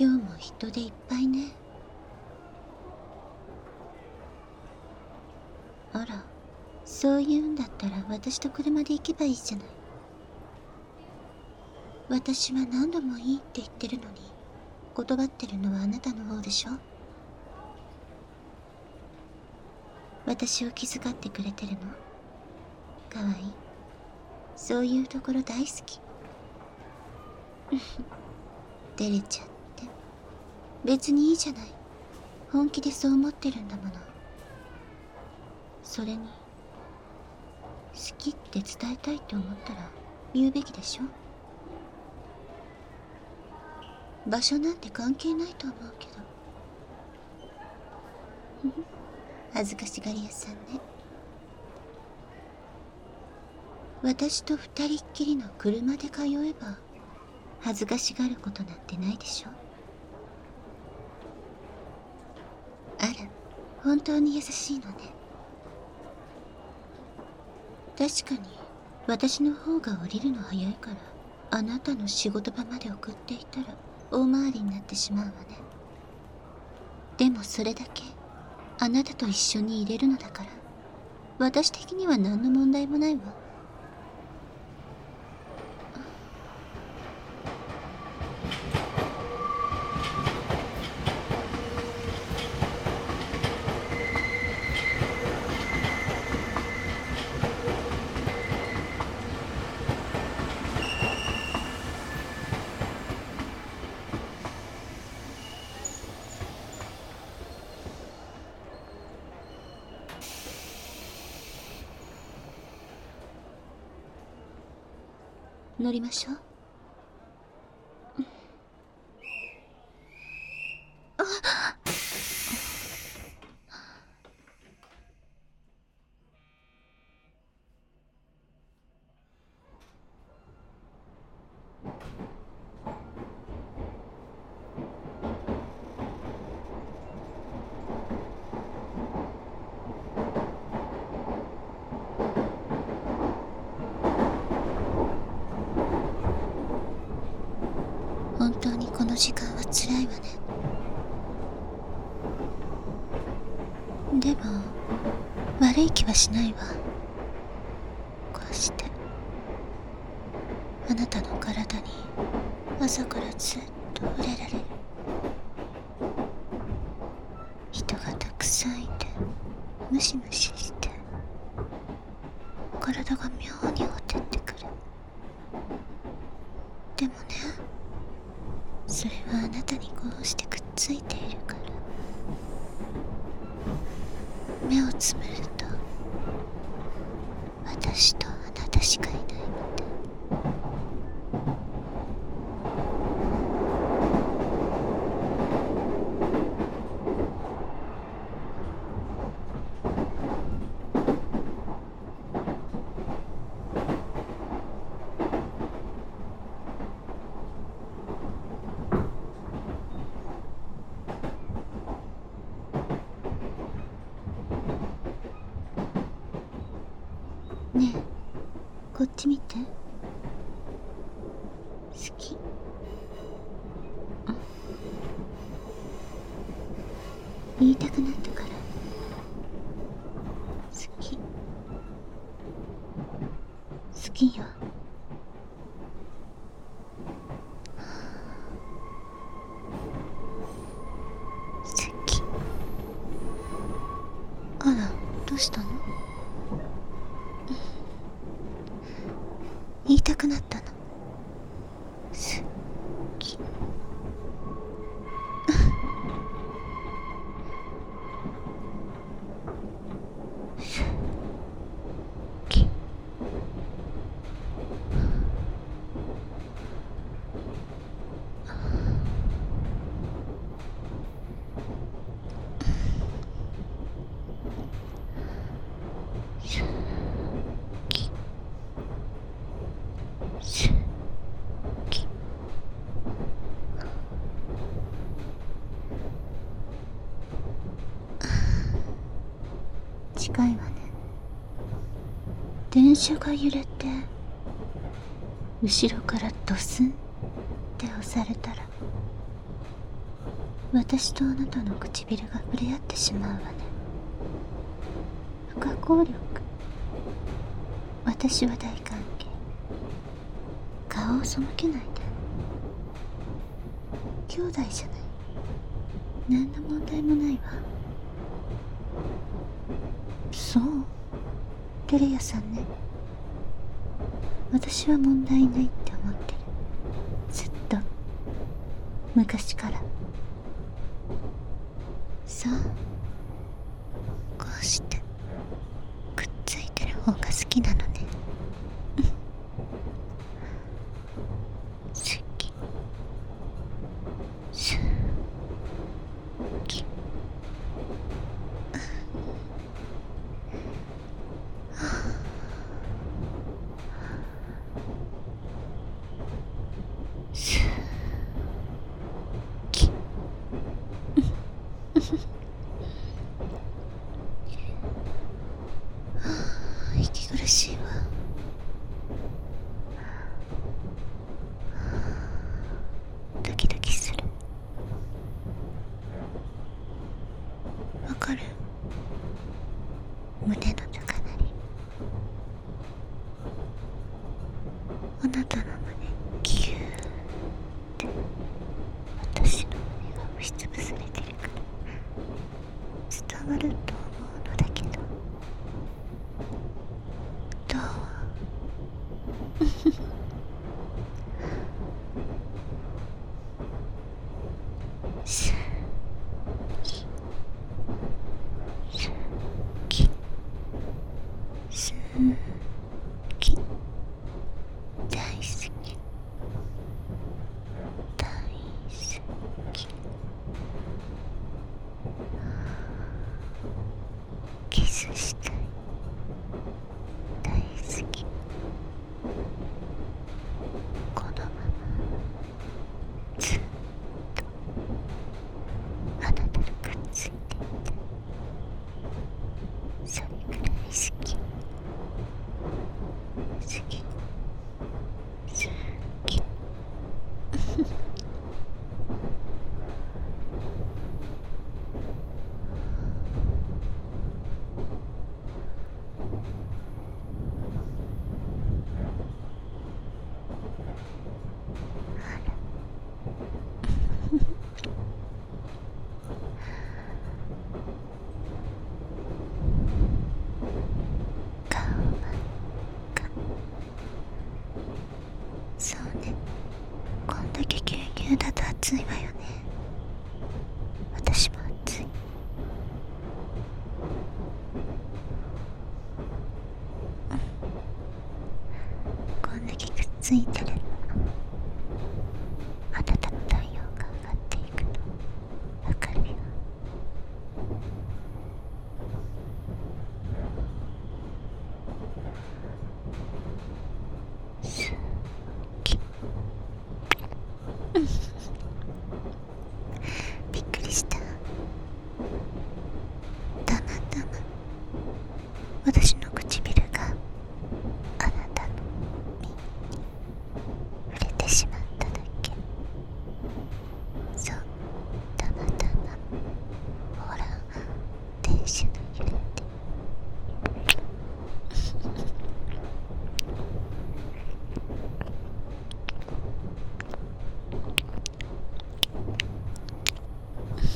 今日も人でいっぱいね。あらそういうんだったら私と車で行けばいいじゃない。私は何度もいいって言ってるのに断ってるのはあなたの方でしょ。私を気遣ってくれてるの？かわい。いそういうところ大好き。照れちゃっ別にいいじゃない。本気でそう思ってるんだもの。それに好きって伝えたいって思ったら言うべきでしょ。場所なんて関係ないと思うけど。恥ずかしがり屋さんね。私と二人っきりの車で通えば恥ずかしがることなんてないでしょ。あら本当に優しいのね。確かに私の方が降りるの早いからあなたの仕事場まで送っていたら大回りになってしまうわね。でもそれだけあなたと一緒に入れるのだから私的には何の問題もないわ。乗りましょう本当にこの時間は辛いわね。でも悪い気はしないわ。こうしてあなたの体に朝からずっと触れられる。人がたくさんいてムシムシして体が妙にほてってくる。でもねそれはあなたにこうしてくっついているから。目をつむると私とあなたしかいないみたねえ。こっち見て。好き。言いたくなったから。好き。好きよ。好き。あらどうしたの言いたくなったの好き好き好き好き近いわね電車が揺れて後ろからドスンって押されたら私とあなたの唇が触れ合ってしまうわね。不可抗力。私は大歓迎顔を背けないで。兄弟じゃない。何の問題もないわそうテレ屋さんね。私は問題ないって思ってる。ずっと。昔から。さあこうしてくっついてる方が好きなのね好き好き好き息苦しいわドキドキするわかる胸の高鳴りあなたの胸ギューって私の胸が押しつぶされてるから。伝わると思うのだけどどうすきすきすき大好き大好きキスしたい大好きこのままずっとあなたとくっついていたそれくらい好き。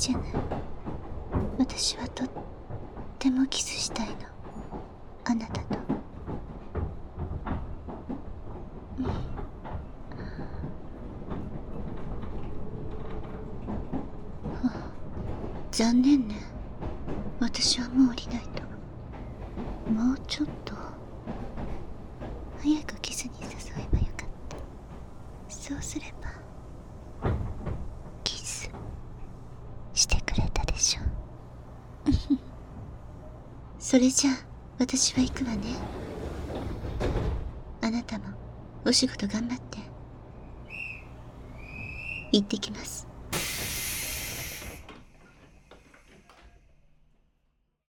じゃない。私はとってもキスしたいの。あなたと、残念ね。私はもう降りないと。もうちょっと。早くそれじゃあ私は行くわね。あなたもお仕事頑張って。行ってきます。